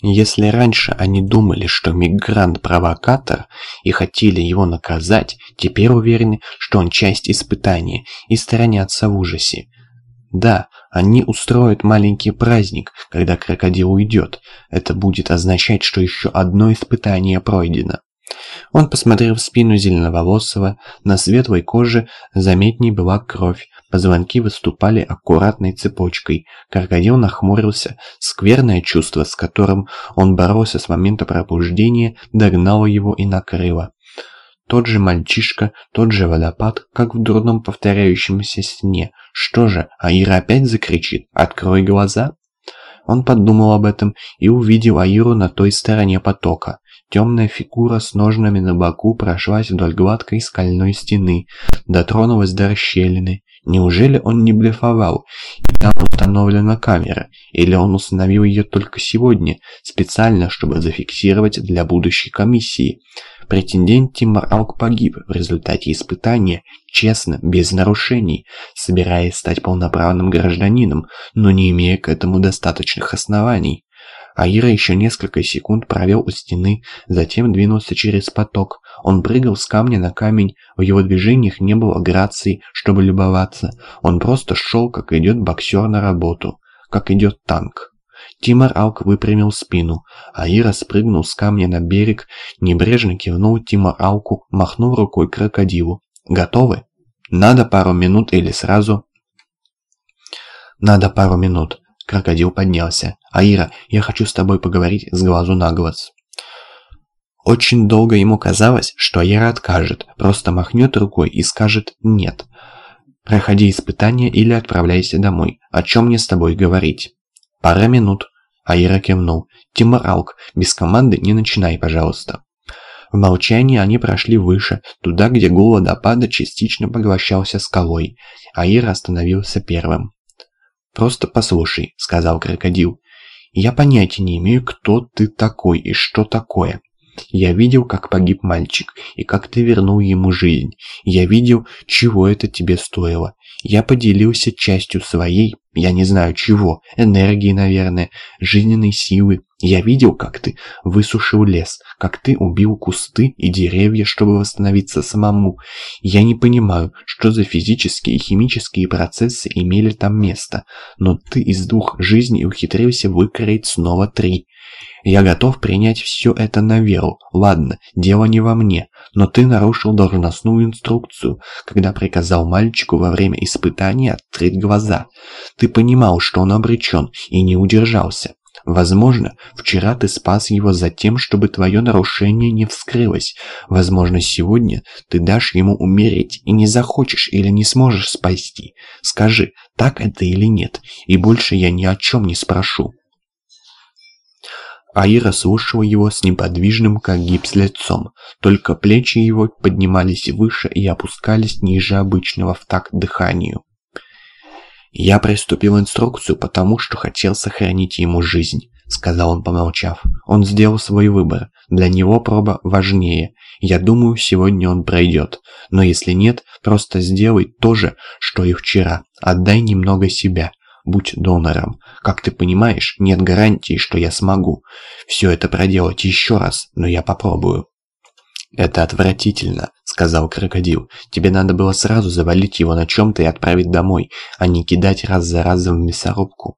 Если раньше они думали, что мигрант провокатор и хотели его наказать, теперь уверены, что он часть испытания и сторонятся в ужасе. Да, они устроят маленький праздник, когда крокодил уйдет. Это будет означать, что еще одно испытание пройдено. Он посмотрел в спину зеленоволосого, на светлой коже заметней была кровь, позвонки выступали аккуратной цепочкой. Крокодил нахмурился, скверное чувство, с которым он боролся с момента пробуждения, догнало его и накрыло. Тот же мальчишка, тот же водопад, как в дурном повторяющемся сне. Что же, Аира опять закричит «Открой глаза!» Он подумал об этом и увидел Аиру на той стороне потока. Темная фигура с ножнами на боку прошлась вдоль гладкой скальной стены, дотронулась до расщелины. Неужели он не блефовал, и там установлена камера, или он установил ее только сегодня, специально, чтобы зафиксировать для будущей комиссии? Претендент Тимур Алк погиб в результате испытания, честно, без нарушений, собираясь стать полноправным гражданином, но не имея к этому достаточных оснований. Аира еще несколько секунд провел у стены, затем двинулся через поток. Он прыгал с камня на камень, в его движениях не было грации, чтобы любоваться. Он просто шел, как идет боксер на работу, как идет танк. Тимор Алк выпрямил спину. Аира спрыгнул с камня на берег, небрежно кивнул Тимор Алку, махнул рукой крокодилу. «Готовы? Надо пару минут или сразу?» «Надо пару минут», Крокодил поднялся. «Аира, я хочу с тобой поговорить с глазу на глаз». Очень долго ему казалось, что Аира откажет, просто махнет рукой и скажет «нет». «Проходи испытание или отправляйся домой. О чем мне с тобой говорить?» «Пара минут». Аира кивнул. «Тимур Алк, без команды не начинай, пожалуйста». В молчании они прошли выше, туда, где гул водопада частично поглощался скалой. Аира остановился первым. «Просто послушай», — сказал крокодил. «Я понятия не имею, кто ты такой и что такое. Я видел, как погиб мальчик, и как ты вернул ему жизнь. Я видел, чего это тебе стоило. Я поделился частью своей, я не знаю чего, энергии, наверное, жизненной силы. Я видел, как ты высушил лес, как ты убил кусты и деревья, чтобы восстановиться самому. Я не понимаю, что за физические и химические процессы имели там место, но ты из двух жизней ухитрился выкроить снова три. Я готов принять все это на веру. Ладно, дело не во мне, но ты нарушил должностную инструкцию, когда приказал мальчику во время испытания открыть глаза. Ты понимал, что он обречен, и не удержался. Возможно, вчера ты спас его за тем, чтобы твое нарушение не вскрылось. Возможно, сегодня ты дашь ему умереть и не захочешь или не сможешь спасти. Скажи, так это или нет, и больше я ни о чем не спрошу. Аира слушала его с неподвижным, как гипс, лицом. Только плечи его поднимались выше и опускались ниже обычного в такт дыханию. «Я приступил инструкцию, потому что хотел сохранить ему жизнь», — сказал он, помолчав. «Он сделал свой выбор. Для него проба важнее. Я думаю, сегодня он пройдет. Но если нет, просто сделай то же, что и вчера. Отдай немного себя будь донором. Как ты понимаешь, нет гарантии, что я смогу. Все это проделать еще раз, но я попробую». «Это отвратительно», — сказал крокодил. «Тебе надо было сразу завалить его на чем-то и отправить домой, а не кидать раз за разом в мясорубку».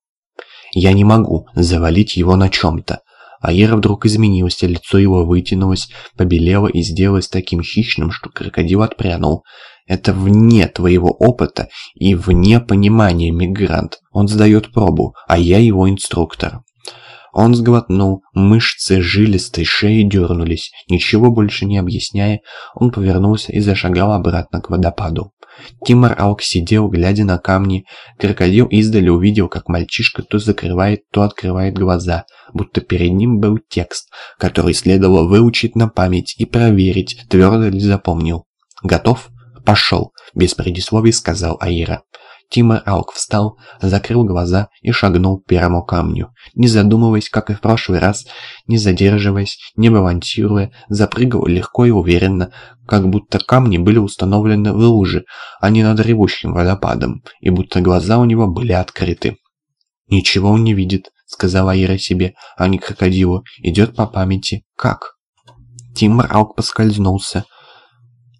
«Я не могу завалить его на чем-то». Аера вдруг изменился, лицо его вытянулось, побелело и сделалось таким хищным, что крокодил отпрянул. Это вне твоего опыта и вне понимания, мигрант. Он сдает пробу, а я его инструктор. Он сглотнул, мышцы жилистой шеи дернулись. Ничего больше не объясняя, он повернулся и зашагал обратно к водопаду. Тимор Алк сидел, глядя на камни. Крокодил издали увидел, как мальчишка то закрывает, то открывает глаза, будто перед ним был текст, который следовало выучить на память и проверить, твердо ли запомнил. «Готов?» «Пошел!» – без предисловий сказал Аира. Тимор Алк встал, закрыл глаза и шагнул к первому камню. Не задумываясь, как и в прошлый раз, не задерживаясь, не балансируя, запрыгал легко и уверенно, как будто камни были установлены в луже, а не над ревущим водопадом, и будто глаза у него были открыты. «Ничего он не видит», сказала Ира себе, а не крокодилу. Идет по памяти. Как? Тим Раук поскользнулся.